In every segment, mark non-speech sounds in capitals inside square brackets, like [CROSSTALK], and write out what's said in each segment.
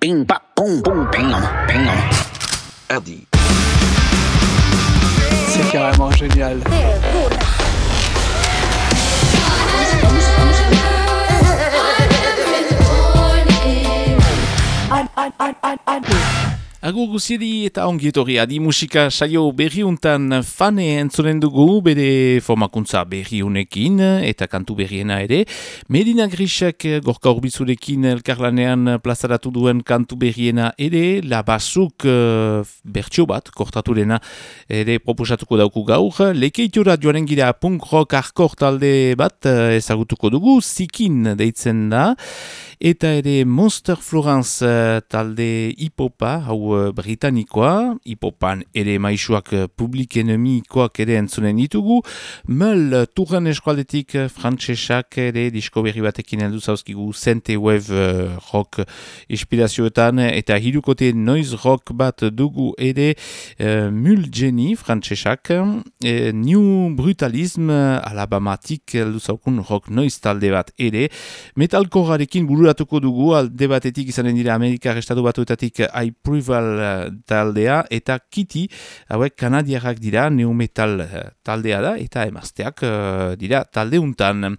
Bing pa, pom, pom, ping, ping. Hardy. C'est carrément génial. [LAUGHS] Agur guziedi eta ongietorri adi musika saio berriuntan fane entzunen dugu bere formakuntza berriunekin eta kantu berriena ere. Medina Grisak gorka urbizurekin elkarlanean plazaratu duen kantu berriena ere, labasuk uh, bertxo bat, kortaturena ere proposatuko dauku gaur. Lekeitura joaren gira punk rock arkor talde bat uh, ezagutuko dugu, zikin deitzen da. Eta ere Monster Florence uh, talde hipopa, hau uh, britanikoa, hipopan ere maisuak uh, publik enemikoak ere entzunen ditugu, mel turren eskualdetik frantsesak ere disko berri batekin heldu zauzkigu. Sente Wave uh, rock inspirazioetan eta hirukote noise rock bat dugu ere uh, Mul Jenny frantsesak, uh, New Brutalism alabamatik heldu zaukun rock noise talde bat ere, metalkorarekin burura bururatuko dugu alde batetik izanen dira Amerikar Estatu batuetatik I Preval eh, taldea eta Kitty hauek kanadiarrak dira neometal eh, taldea da eta emazteak uh, dira talde untan.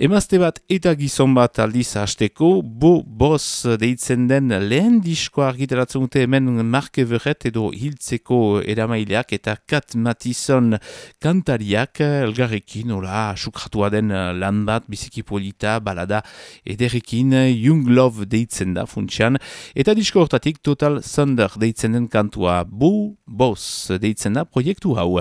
Emazte bat eta gizon bat aldiz hasteko, bo boz deitzen den lehen diskoa argitaratzen dute hemen Marke Verret edo hiltzeko eramaileak eta Kat Matison kantariak elgarrekin, ola, sukratua den lan bat, biziki polita, balada ederrekin, Young Love deitzen da funtsian, eta disko hortatik Total Thunder deitzen den kantua, bo boz deitzen da proiektu hau.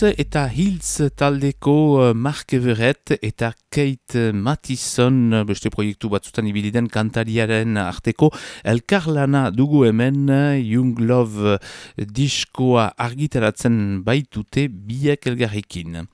Eta Hills taldeko uh, Mark Everett eta Kate Mattison uh, beste proiektu batzutan ibiliden kantariaren arteko elkarlana dugu hemen Young Love diskoa argitaratzen baitute biak elgarrekin.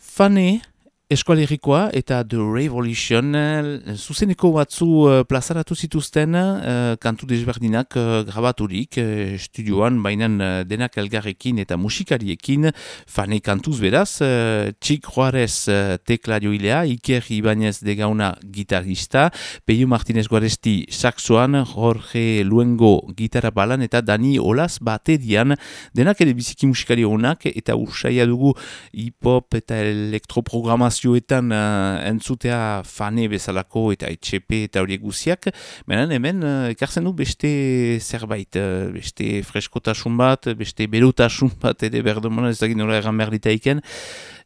Fane eskualerikoa eta The Revolution uh, zuzeneko batzu uh, plazaratu zituzten uh, kantu desberdinak uh, grabaturik studioan bainan denak elgarrekin eta musikariekin fane kantuz beraz Txik Juarez tekla joilea Iker Ibanez de Gauna gitarista Peio Martinez Guaresti saxoan Jorge Luengo gitarra balan eta Dani Olas baterian. Denak ere biziki musikari honak eta ursaia dugu hip-hop eta elektroprogramazio batzuetan uh, entzutea fane bezalako eta etxepe eta horiek guziak, benen hemen uh, ekartzen du beste zerbait, uh, beste freskotasun bat, beste berotasun bat ere berdomona ez dakit nola erran behar ditaiken,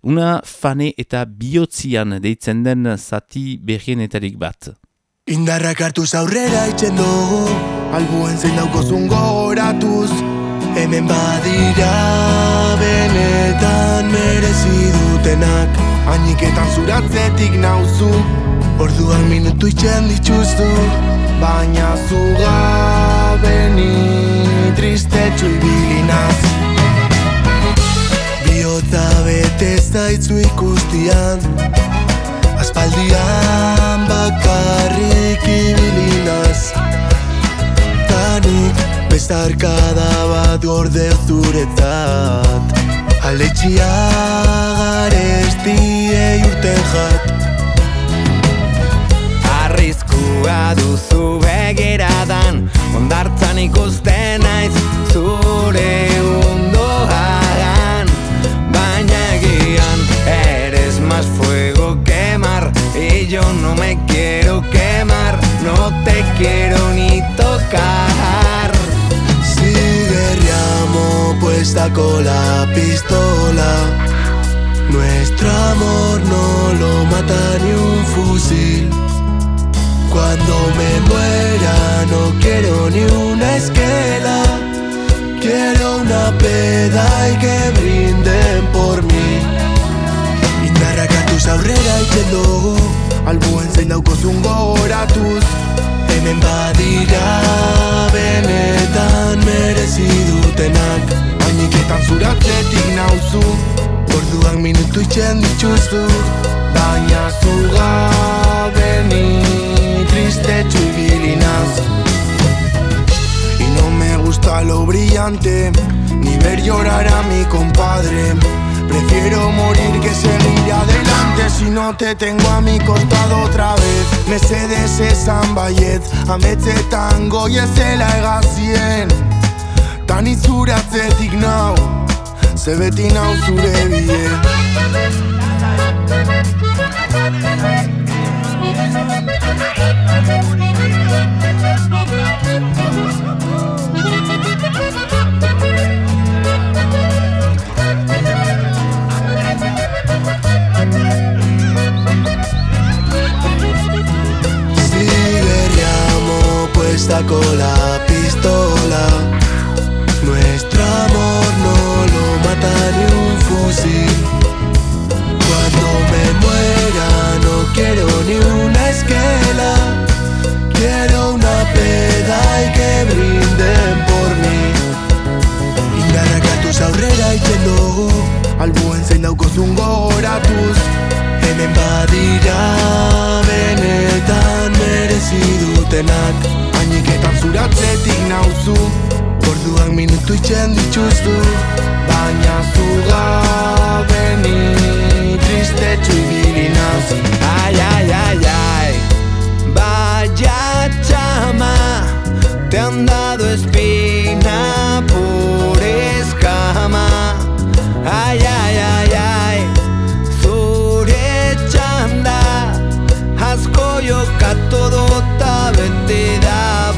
una fane eta bihotzian deitzen den zati berrienetarik bat. Indarrak hartuz aurrera itxen dugu Albuen zein daukozun gogoratuz. Hemen badira benetan merezi dutenak Ainiketan zuratzetik nauzu. Orduan minutu itxen dituztu. Baina zuga beni tristetxu ibilinaz Biota bete zaitzu ikustian Aspaldian bakarrik ibilinaz Tanik bezarkada bat gorde zuretzat Aletxia garestiei urten jat. Arrizkua duzu begiradan Ondartzan ikusten naiz zure undoagan Baina egian eres más fuego quemar Y yo no me quiero quemar Con la pistola. Nuestro amor no lo mata ni un fusil. Cuando me muera no quiero ni una esquela. Quiero una peda y que brinden por mí. Indarrak hartuz aurrera itzen dugu Albuen zein daukozun gogoratuz Hemen badira benetan merezi dutenak Ainiketan zuratzetik nauzu. Orduak minutu itxen dituzu Baina zuga beni tristetxu ibilinaz Y no me gusta lo brillante Ni ver llorar a mi compadre. Prefiero morir que seguir adelante Si no te tengo a mi costado otra vez. Mercedes esan baiet Ametzetan goiezela egazien Tan itzuratzetik nau Ze beti nau zure bie. Sigueriamo puesta con la pistola Nuestro amor no lo mata ni un fusil. Cuando me muera no quiero ni una esquela. Quiero una peda y que brinden por mí. Indarrak hartuz aurrera itzen dugu Albuen zein daukozun gogoratuz Hemen badira benetan merezi dutenak Ainiketan zuratzetik nauzu Orduak minutu itxen dituzu Baina zuga beni tristetxu ibilinaz Ay, ay, ay, ay Vaya chama Te han dado espina por escama. Ay, ay, ay, ay Zure txanda Asko jokatu dota bete da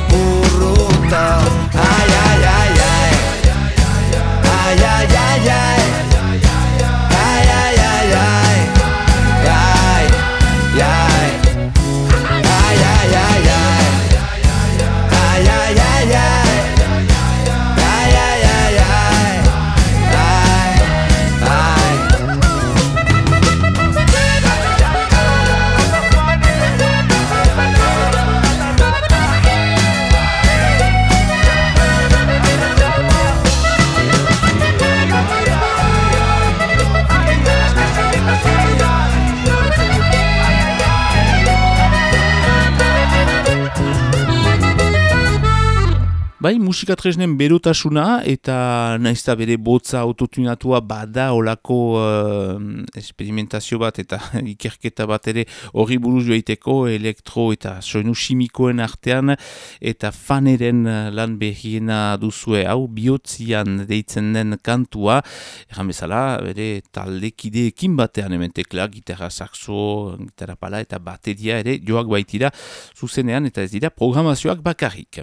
Bai, musika berotasuna eta naizta bere botza autotunatua bada olako uh, experimentazio bat eta [LAUGHS] ikerketa bat ere horri buruz joaiteko elektro eta soinu simikoen artean eta faneren eh, lan behiena duzue hau bihotzian deitzen den kantua erran bezala bere taldekideekin batean hemen tekla, gitarra saxo, gitarra pala eta bateria ere joak baitira zuzenean eta ez dira programazioak bakarrik.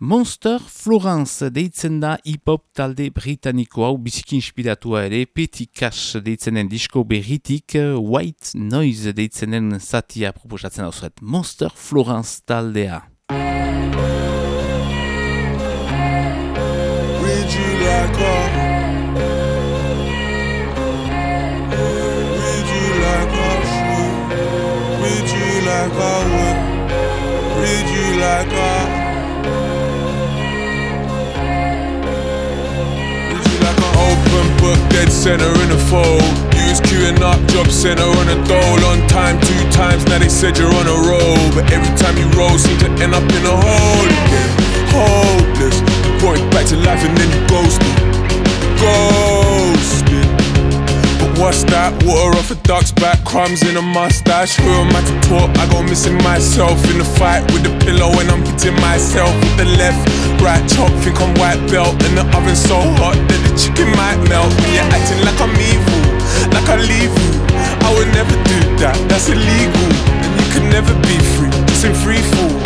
Monster Florence deitzen da hip-hop talde britaniko hau biziki inspiratua ere, Petty Cash deitzen den disko berritik, White Noise deitzen den zatia proposatzen hau zuet. Monster Florence taldea. Like a whip Read you like a Dead center in a fold. Use queuing up Job center on a dole. On time two times Now they said you're on a roll. But every time you roll Seem to end up in a hole. Again Hopeless. Point back to life and then you ghosted. Ghosted But what's that? Water off a duck's back Crumbs in a mustache. Who am I to talk? I go missing myself In the fight with the pillow And I'm hitting myself with the left. Right chop Think I'm white belt And the oven's so hot That the chicken might melt. When you're acting like I'm evil Like I leave you. I would never do that That's illegal. And you can never be free It's in free fall.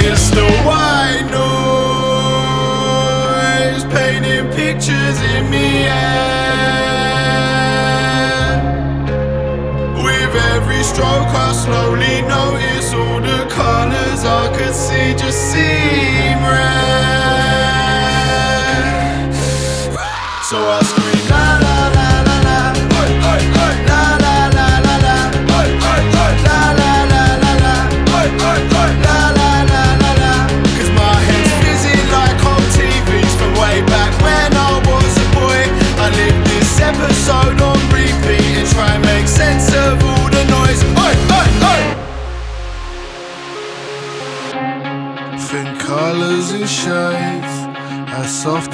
It's the noise painting pictures in me air. With every stroke, I slowly notice all the colors I could see just seem red. So I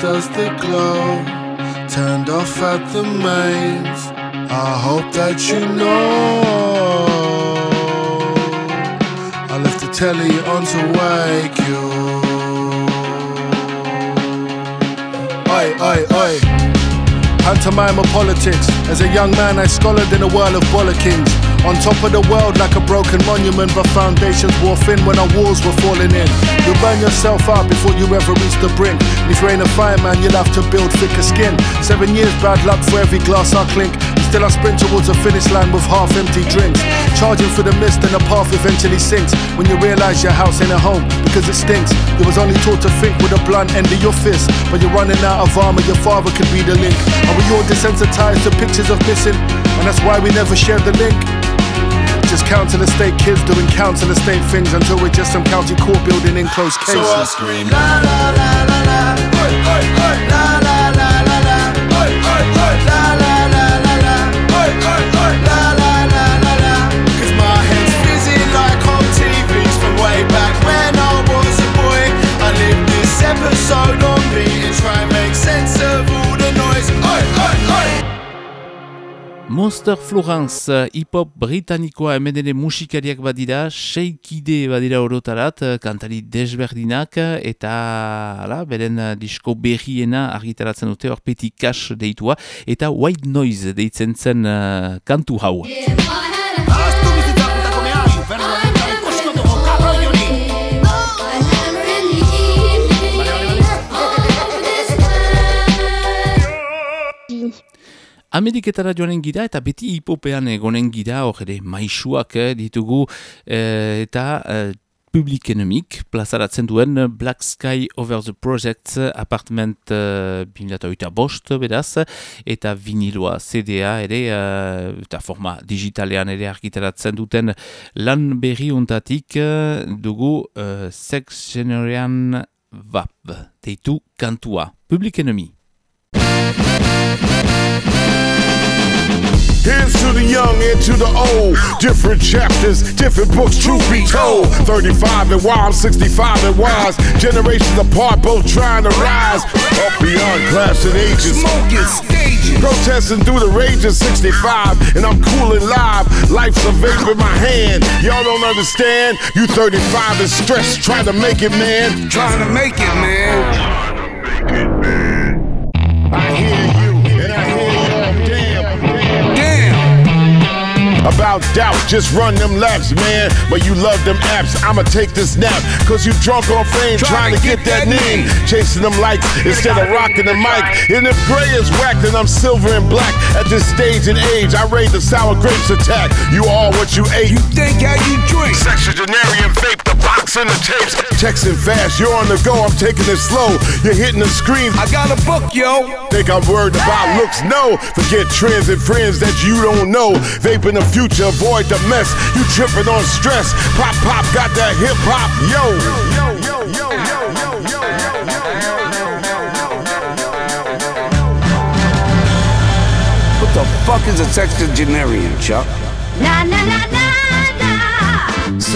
soft the glow. Turned off at the mains. I hope that you know. I left the telly on to wake you. Oi, oi, oi. Pantomime of politics. As a young man, I scholared in a world of bollockings. On top of the world like a broken monument, but foundations wore thin when our walls were falling in. You'll burn yourself out before you ever reach the brink. If you ain't a fireman, you'll have to build thicker skin. Seven years bad luck for every glass I clink. Still I sprint towards a finish line with half empty drinks. Charging for the mist and the path eventually sinks. When you realize your house ain't a home because it stinks. You was only taught to think with a blunt end of your fist. But you're running out of armor, your father could be the link. Are we all desensitized to pictures of missing? And that's why we never shared the link. Just council estate kids doing council estate things until we're just some county court building in closed cases. So I scream la la la la la, oi oi oi, la la la Monster Florence, eh, hip-hop britanikoa hemen ere musikariak badira, seikide badira orotarat, eh, kantari desberdinak, eh, eta ala, beren disko berriena argitaratzen dute, hor Petty Cash deitua, eta White Noise deitzen zen eh, kantu hau. Ameriketara joanen gira eta beti hipopean egonen gira, hor ere maisuak eh, ditugu eh, eta eh, Public Enemik plazaratzen duen Black Sky Over the Project apartment uh, 2008 bost beraz eta viniloa CDA ere uh, eta forma digitalean ere argitaratzen duten lan berri untatik uh, dugu uh, Sex Generation VAP deitu kantua Public Enemy. Here's to the young and to the old. Different chapters, different books, truth be told. 35 and wild, 65 and wise. Generations apart, both trying to rise. Up beyond class and ages. Smoking stages. Protesting through the rage of 65, and I'm cool and live. Life's a vape in my hand. Y'all don't understand. You 35 is stressed, Try to make it, man. trying to make it, man. Trying to make it, man. I hear About doubt, just run them laps, man. But you love them apps. I'ma take this nap. Cause you drunk on fame, trying to get that name. Chasing them lights instead of rocking the mic. And if gray is whack, then I'm silver and black. At this stage and age, I raid the sour grapes attack. You are what you ate. You think how you drink. Sexagenarian vape, the box and the tapes. Texting fast, you're on the go, I'm taking it slow. You're hitting the screen. I got a book, yo. Think I'm worried about looks? No. Forget trends and friends that you don't know. Vaping the future, avoid the mess. You tripping on stress. Pop, pop, got that hip hop. Yo. Yo, yo, yo, yo, yo, yo, What the fuck is a sexagenarian, Chuck? Na na na na na.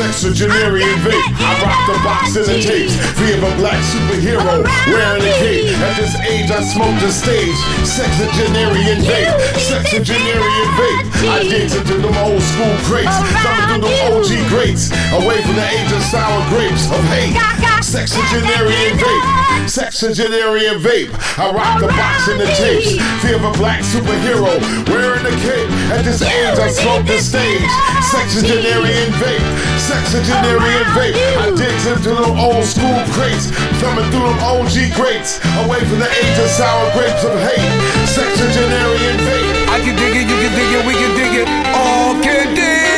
Sexagenarian vape. I rock the box and the tapes. Free of a black superhero wearing a cape. At this age, I smoke the stage. Sexagenarian vape. Sexagenarian vape. I dig into them old school crates. Thumbing through them OG greats. Away from the age of sour grapes of hate. Sexagenarian vape. Sexagenarian vape. I rock the box and the tapes. Fear of a black superhero wearing a cape. At this age, I smoke the stage. Sexagenarian vape. Sexagenarian vape. I digs into them old school crates. Thumbing through them OG greats. Away from the age of sour grapes of hate. Sexagenarian vape. I can dig it, you can dig it, we can dig it. All can dig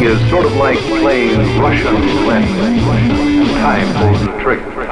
is sort of like playing Russian roulette. Time pulls the trigger.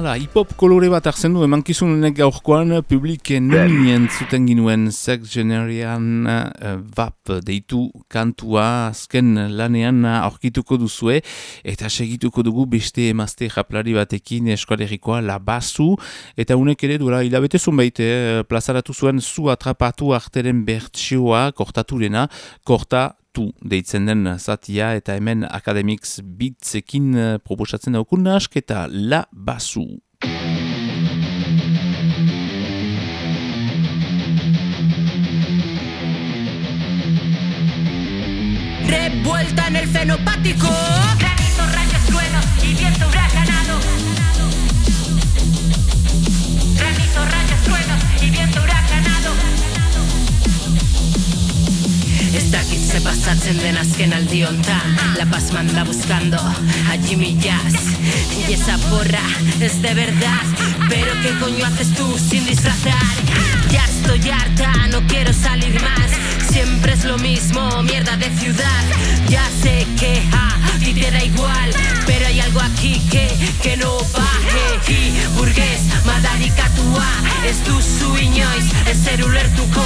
Hala, hip-hop kolore bat hartzen du emankizunenek gaurkoan publiken nuni entzuten ginuen Sex Generian uh, VAP deitu kantua azken lanean aurkituko duzue eta segituko dugu beste emazte japlari batekin eskualerikoa labazu eta unek ere duela hilabete zunbait eh, plazaratu zuen zu atrapatu arteren bertsioa kortaturena korta tu deitzen den zatia eta hemen Academics Beatsekin eh, proposatzen daukun asketa la basu. Revuelta en el fenopático. Granizo, rayos, truenos y viento huracanado. Granizo, rayos, truenos Ez dakit ze pasatzen den azken aldi hontan La Paz manda buscando a Jimmy Jazz. Y esa porra es de verdad. Pero qué coño haces tú sin disfrazar Ya estoy harta, no quiero salir más Siempre es lo mismo, mierda de ciudad. Ya sé que a ti te da igual Pero hay algo aquí que, que no baje. Y burgués, madarikatua Ez duzu inoiz, ez zer ulertuko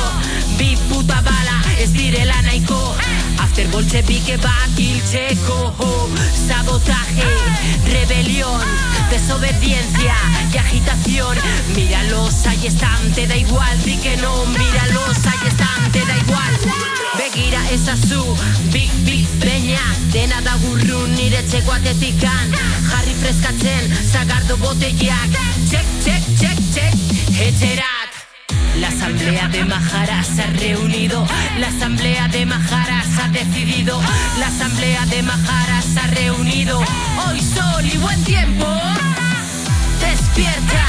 Bi puta bala, ez direla nahiko After bolchevike bat hiltzeko Sabotaje, rebelión Desobediencia y agitación. Míralos, ahí están, te da igual Di que no, míralos, ahí están, te da igual. Begira ezazu, big big beña Dena da gurrun nire txeko atetikan. Jarri freskatzen, zagardo botelak Check, check, check, check, etxerat La asamblea de Majaras se ha reunido, la asamblea de Majaras ha decidido, la asamblea de Majaras se ha reunido. Hoy sol y buen tiempo. Despierta,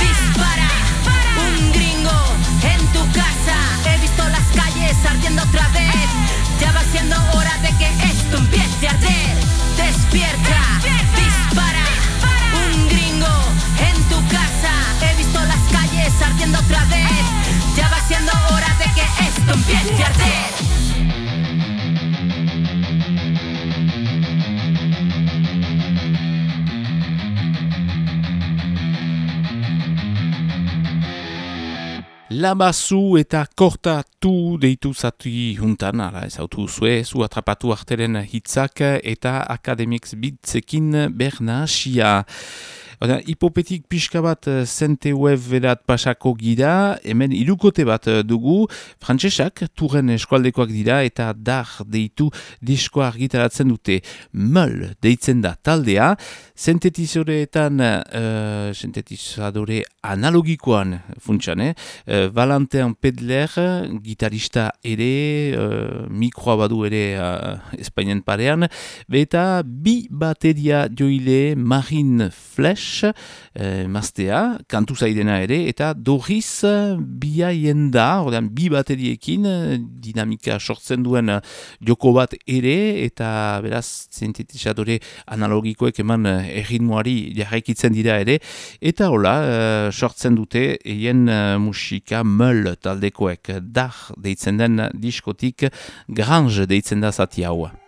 dispara, Un gringo en tu casa. He visto las calles ardiendo otra vez. Ya va siendo hora de que esto empiece a arder. Despierta, dispara. Un gringo en tu casa. He visto las calles ardiendo otra vez. Ya va siendo hora de que esto empiece a arder. Labazu eta kortatu deitu zati juntan, ala ez autu zue, zu atrapatu arteren hitzak eta akademix bitzekin berna xia. Oda, hipopetik pixka bat eh, zente web berat pasako gira, hemen irukote bat eh, dugu, frantsesak turren eskualdekoak dira eta dar deitu diskoa argitaratzen dute. Möl deitzen da taldea, sintetizoreetan, uh, sintetizadore analogikoan funtsan, eh? Uh, Valentin Pedler, gitarista ere, uh, mikroa badu ere uh, Espainian parean, eta bi bateria joile Marine Flash, uh, maztea, kantu zaidena ere, eta Doris biaien da, ordean bi bateriekin, eh, dinamika sortzen duen eh, joko bat ere, eta beraz sintetizadore analogikoek eman eh, erritmoari jarraikitzen dira ere, eta hola, eh, sortzen dute eien eh, musika möl taldekoek, dar deitzen den diskotik, grange deitzen da zati hau.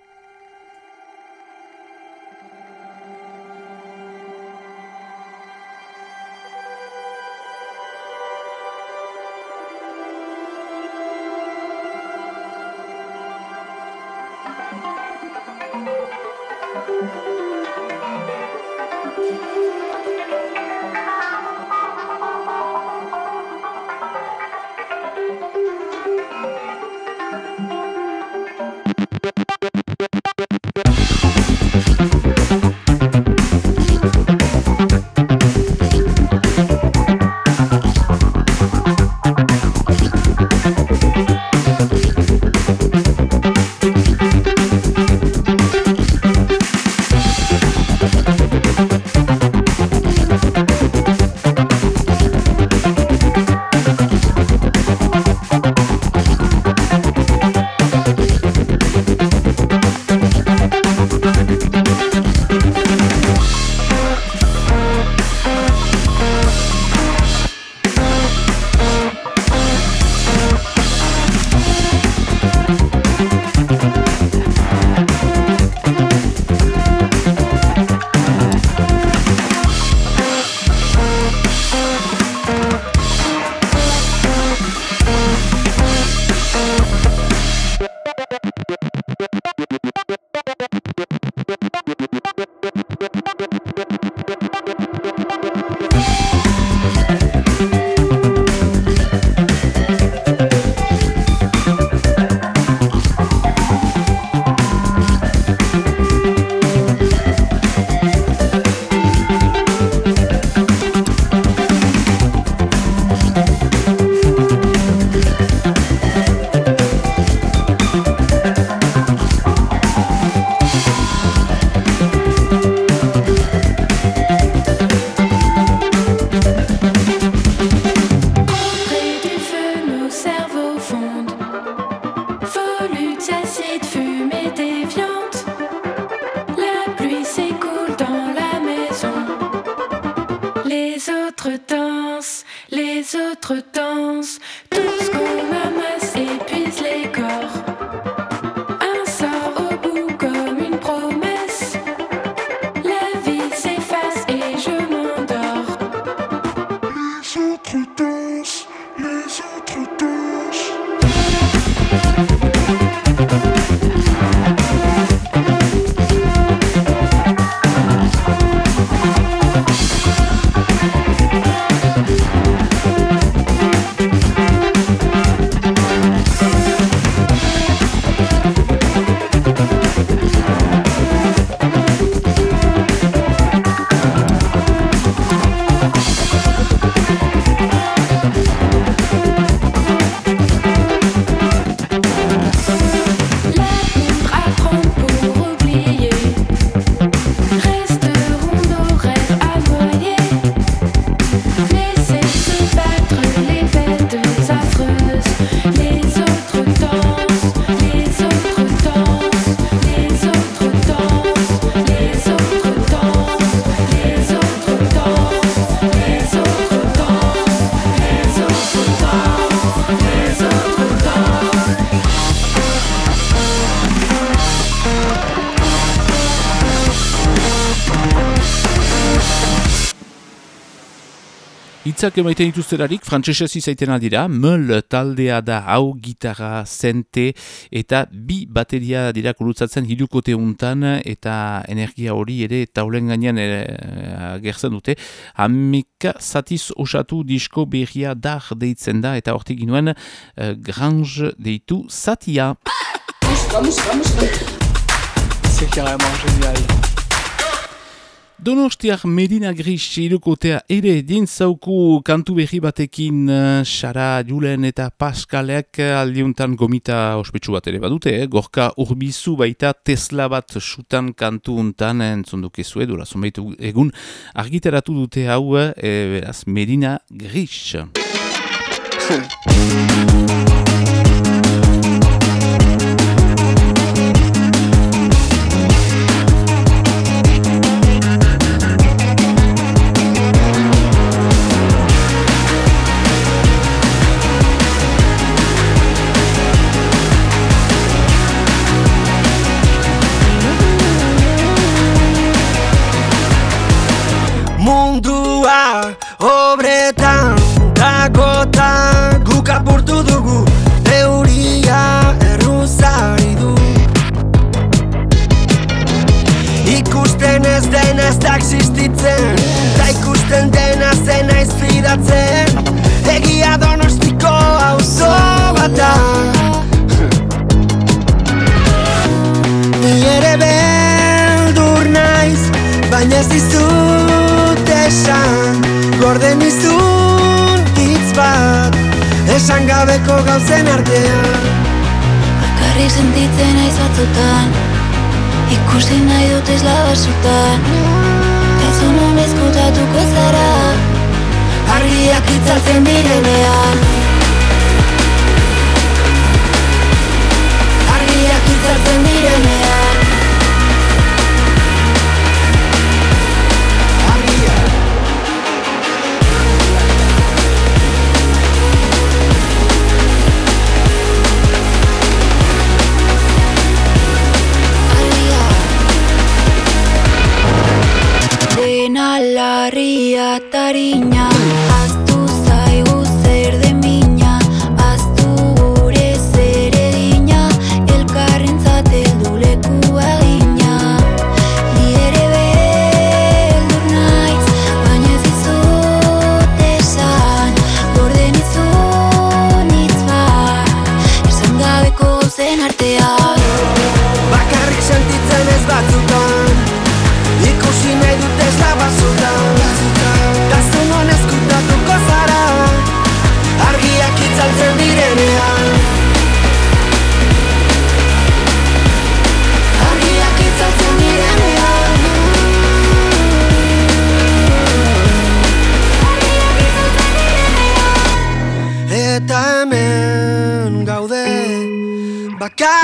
Itzak emaiten dituzterarik, frantsesez izaiten dira, möl taldea da hau gitarra, zente eta bi bateria dira kurutzatzen hirukote untan eta energia hori ere taulen gainean e, agertzen dute. Hamika zatiz osatu disko berria dar deitzen da eta hortik ginuen e, grange deitu zatia. C'est carrément génial. Donostiak Medina Gris irukotea ere dintzauku kantu berri batekin eh, Sara, Julen eta Pascalek aldiuntan gomita ospetsu bat ere badute, eh? gorka urbizu baita Tesla bat sutan kantu untan entzundukezue, dura zonbaitu egun argitaratu dute hau, eh, beraz, Medina Gris. [LAUGHS] obretan dakota guk apurtu dugu Euria erruzari du. Ikusten ez dena ez da existitzen Ta ikusten dena zena izfidatzen Egia donostiko auzo bat da. Ni ere beldur naiz Baina ez dizut esan Gorden izun hitz bat Esan gabeko gauzen artean. Bakarrik sentitzen naiz batzutan Ikusi nahi dut ez labasutan. Ez honen ezkutatuko zara Argiak itzaltzen direnean. Argiak itzaltzen direnean Катаріня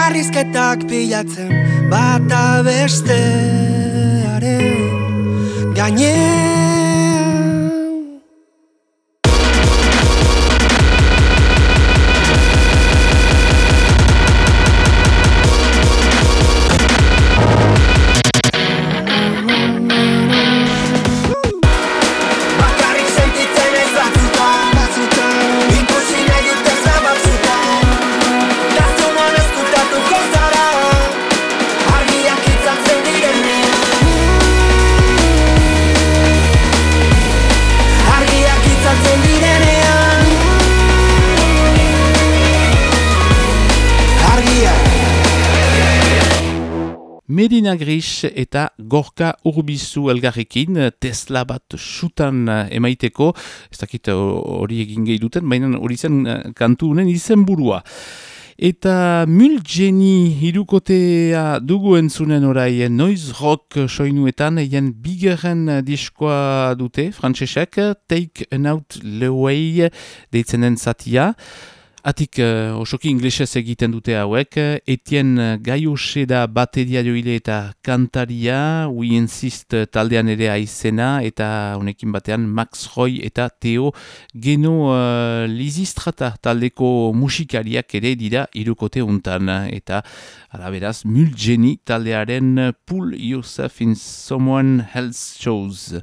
Bakarrizketak pilatzen Bata bestearen Gainean Medina Gris eta Gorka Urbizu elgarrekin Tesla bat sutan eh, emaiteko, ez dakit eh, hori egin gehi duten, baina hori zen eh, kantu honen izenburua. Eta Mulgeni hirukotea dugu entzunen orai Noise Rock soinuetan eien bigarren diskoa dute, frantsesek Take an Out Leway deitzen den zatia. Atik uh, osoki inglesez egiten dute hauek, Etienne Gaiose da bateria joile eta kantaria, We Insist taldean ere aizena, eta honekin batean Max Roy eta Theo Geno uh, Lizistrata taldeko musikariak ere dira irukote untan, eta ala beraz Mulgeni taldearen Pull Yourself in Someone Else Shows.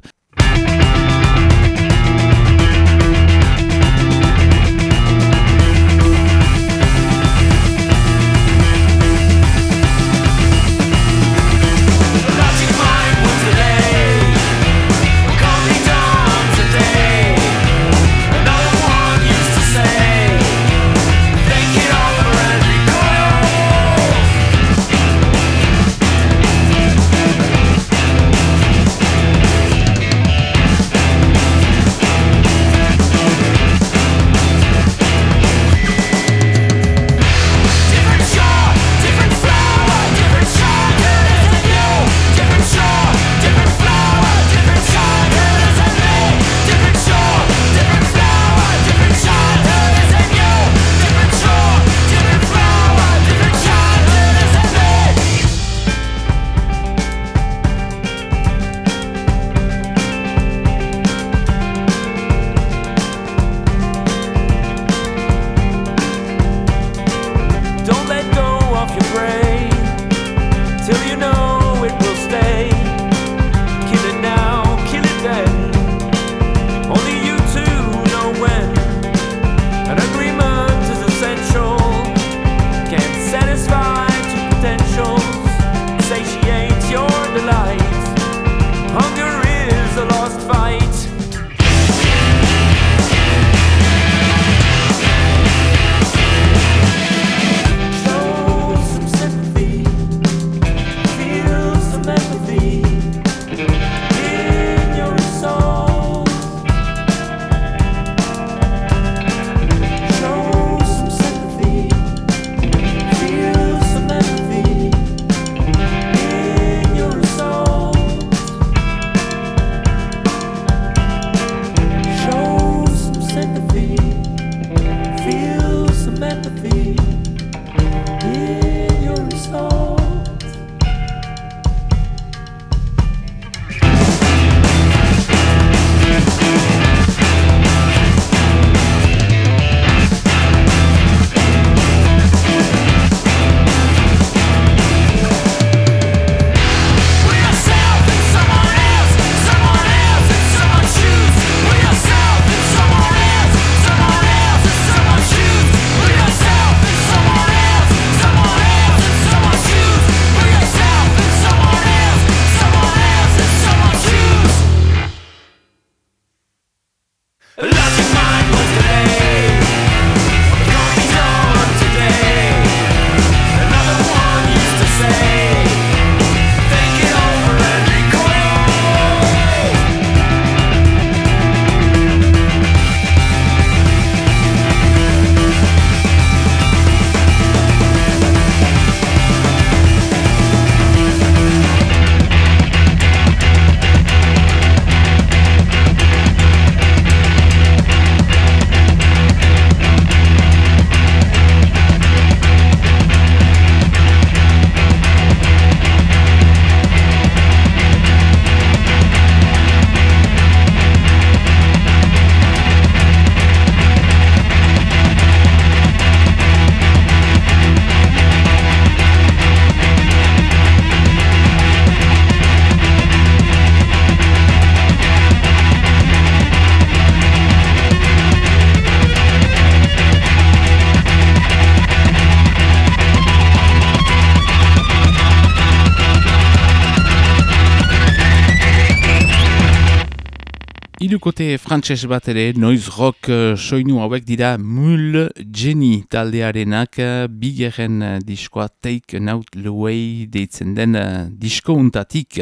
Irukote frantses bat ere, noiz rock eh, soinu hauek dira Mul Jenny taldearenak eh, bigeren eh, diskoa Take Out Away deitzen den eh, disko untatik.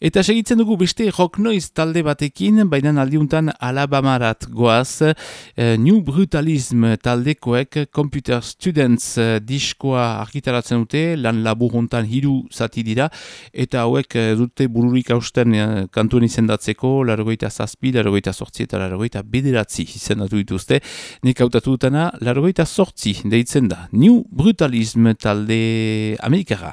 Eta segitzen dugu beste rock noiz talde batekin, baina aldiuntan Alabamarat goaz, eh, New Brutalism taldekoek Computer Students eh, diskoa argitaratzen dute, lan laburuntan hiru zati dira, eta hauek eh, dute bururik hausten eh, kantuen izendatzeko, largoita zazpi, largoita sortzi eta largoita bederatzi izendatu dituzte, nik hautatu dutena, largoita sortzi deitzen da. New Brutalism talde Amerikara.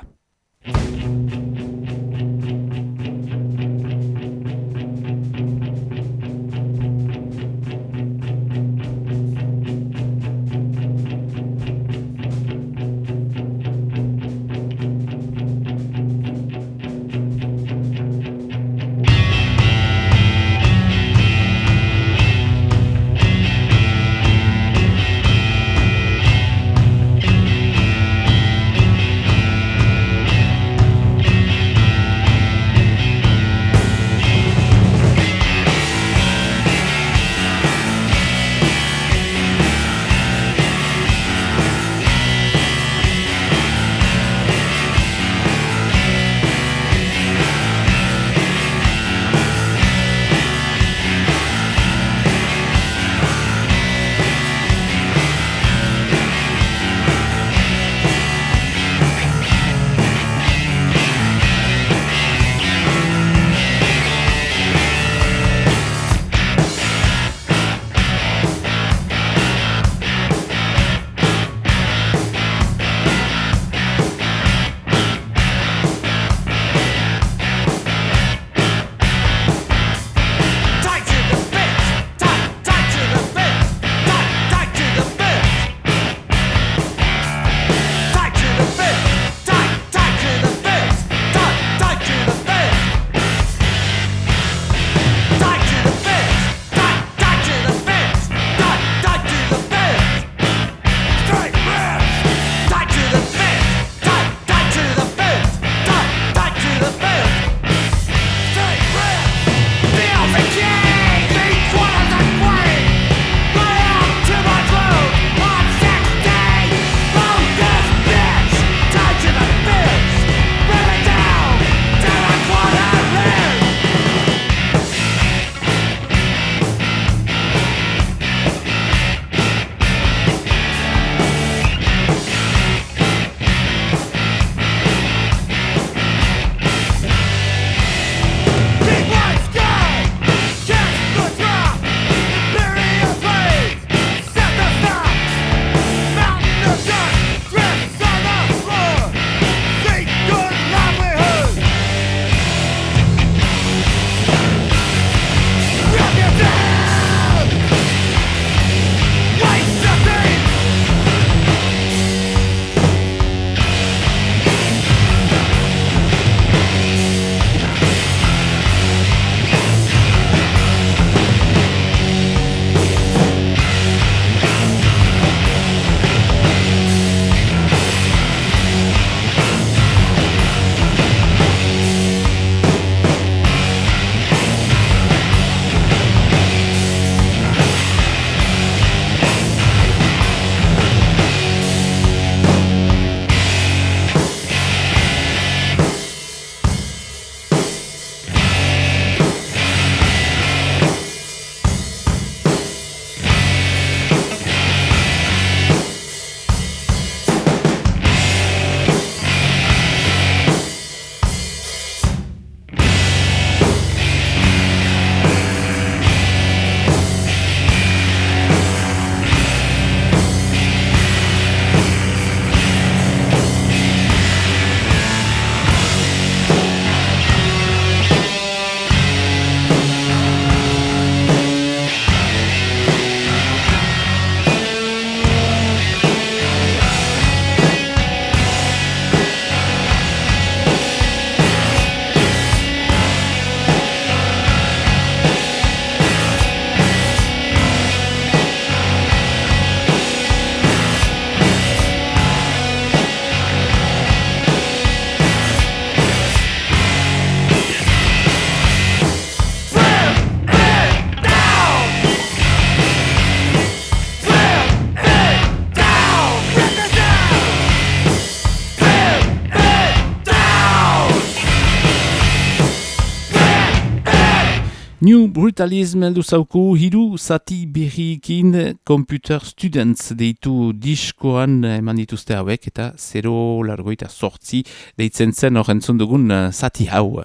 Brutalism heldu zauku hiru zati berrikin Computer Students deitu diskoan eman dituzte hauek eta 0 largoita sortzi deitzen zen horrentzun dugun eh, zati hau.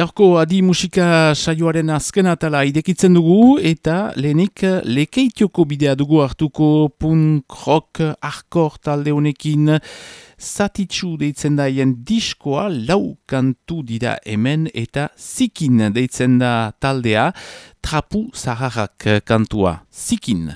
Gaurko adi musika saioaren azken atala idekitzen dugu eta lehenik lekeitioko bidea dugu hartuko punk rock arkor talde honekin zatitsu deitzen da hien diskoa lau kantu dira hemen eta zikin deitzen da taldea trapu zaharrak kantua zikin.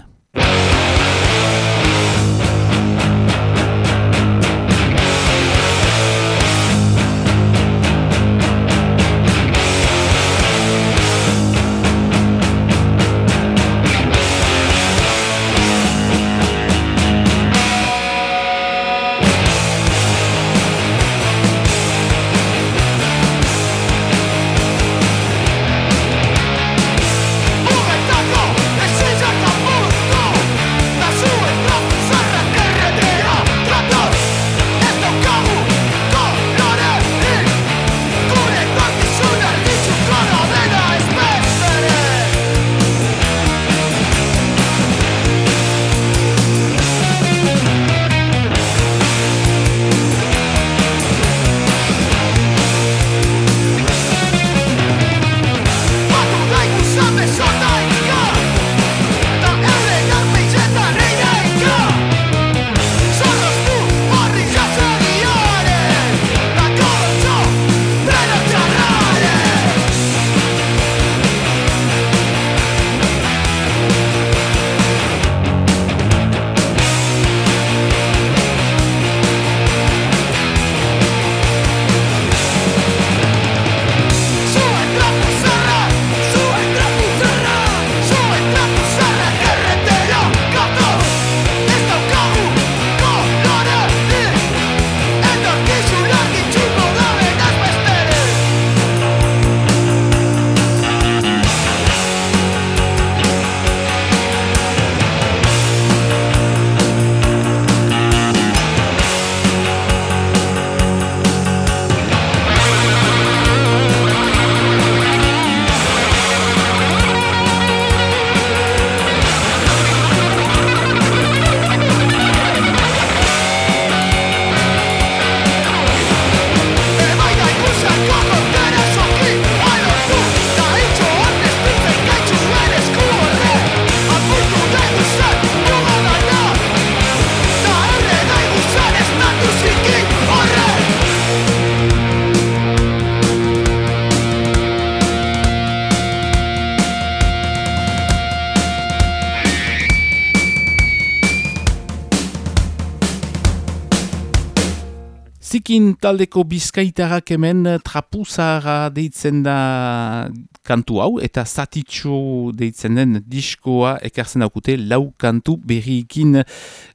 Zikin taldeko bizkaitarrak hemen trapuzara deitzen da kantu hau eta zatitxo deitzen den diskoa ekartzen daukute lau kantu berriikin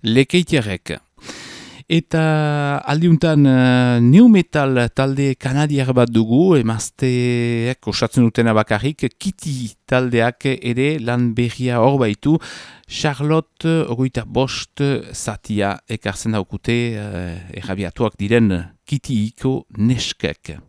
lekeitiarek. Eta aldiuntan uh, new metal talde kanadiar bat dugu, emazteak osatzen dutena bakarrik, kiti taldeak ere lan berria hor baitu, Charlotte ogoita bost zatia ekartzen daukute uh, errabiatuak diren kitiiko neskek.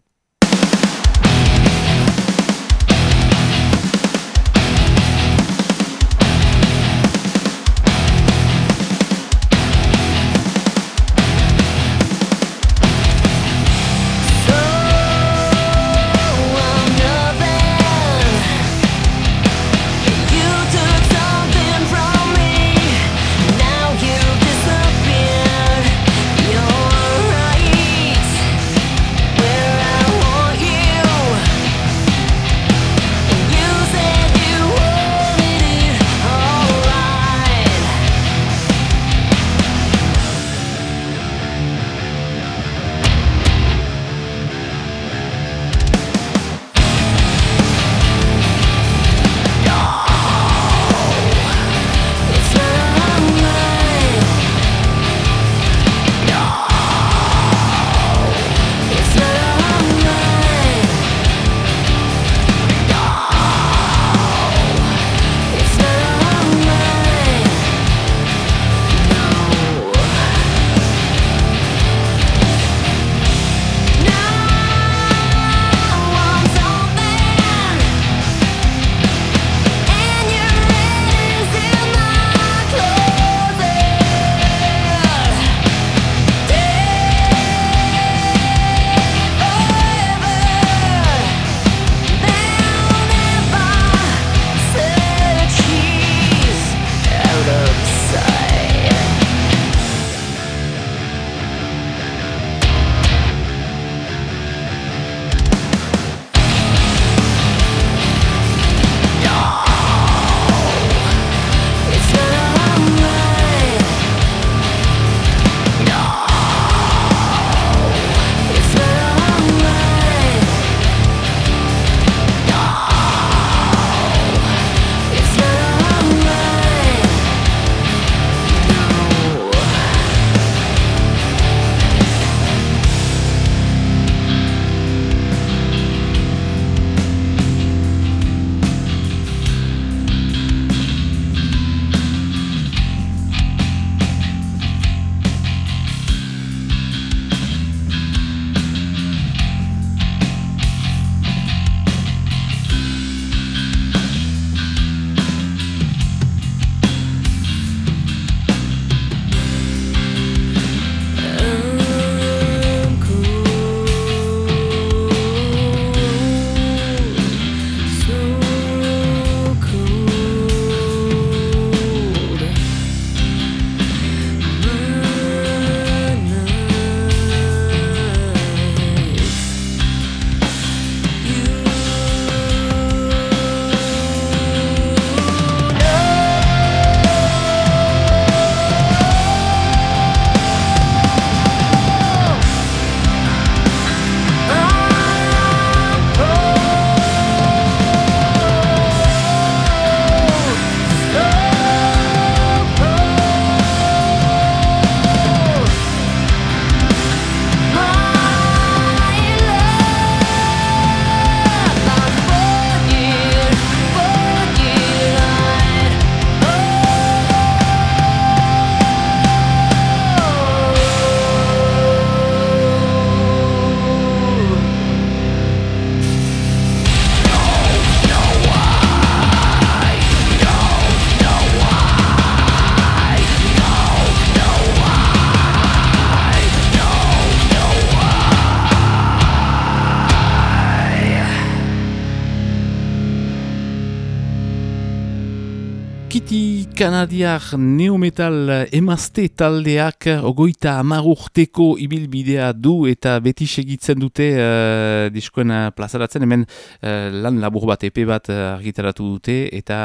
Kanadiar neometal emazte taldeak ogoita amar urteko ibilbidea du eta beti segitzen dute uh, diskoen plazaratzen hemen uh, lan labur bat epe bat argitaratu dute eta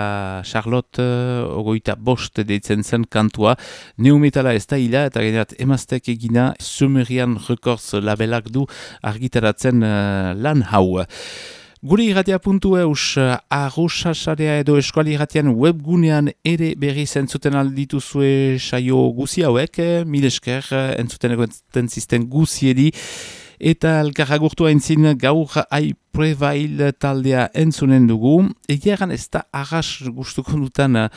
Charlotte uh, ogoita bost deitzen zen kantua neometala ez da hila eta generat emaztek egina Sumerian Records labelak du argitaratzen uh, lan hau. Guri irratia puntu arrosasarea edo eskuali irratian webgunean ere berri zentzuten aldituzue saio guzi hauek, mil esker entzuten egoten zisten guziedi eta elkarragurtu haintzin gaur ai prevail taldea entzunen dugu. Egeran ez da arras gustuko dutan uh,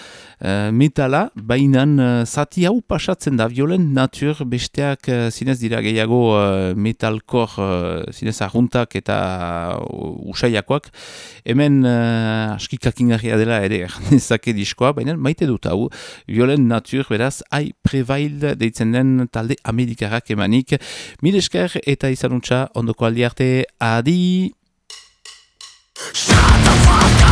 metala, baina uh, zati hau pasatzen da violent natur besteak uh, zinez dira gehiago uh, metalkor uh, zinez arruntak eta uh, usaiakoak. Hemen uh, askikakingarria dela ere [LAUGHS] ezake diskoa, baina maite dut hau violent natur beraz ai prevail deitzen den talde amerikarrak emanik. Mil esker eta izanuntza ondoko aldi arte adi! Yeah!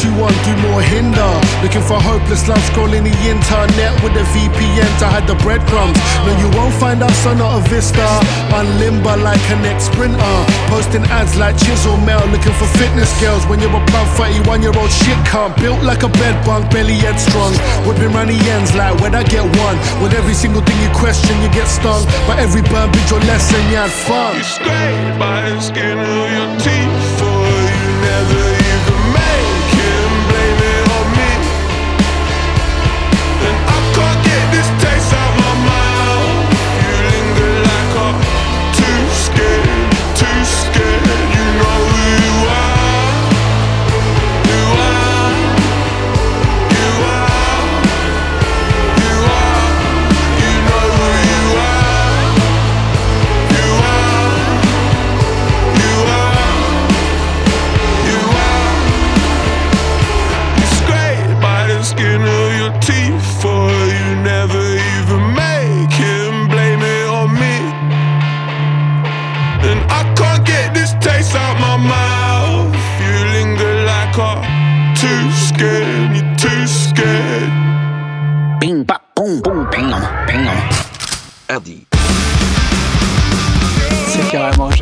You won't do more hinder. Looking for hopeless love, scrolling the internet with a VPN to hide the breadcrumbs. No, you won't find us, I'm a vista. Unlimber like an ex sprinter. Posting ads like chisel mail, looking for fitness girls. When you're a 31 year old shit cunt, built like a bed bunk, belly headstrong. Whipping round the ends like where'd I get one? With every single thing you question, you get stung. But every burn beat your lesson, you had fun. You scrape by the skin of your teeth, for you never.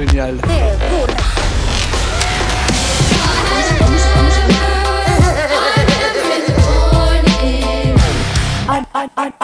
genial. I, I, I.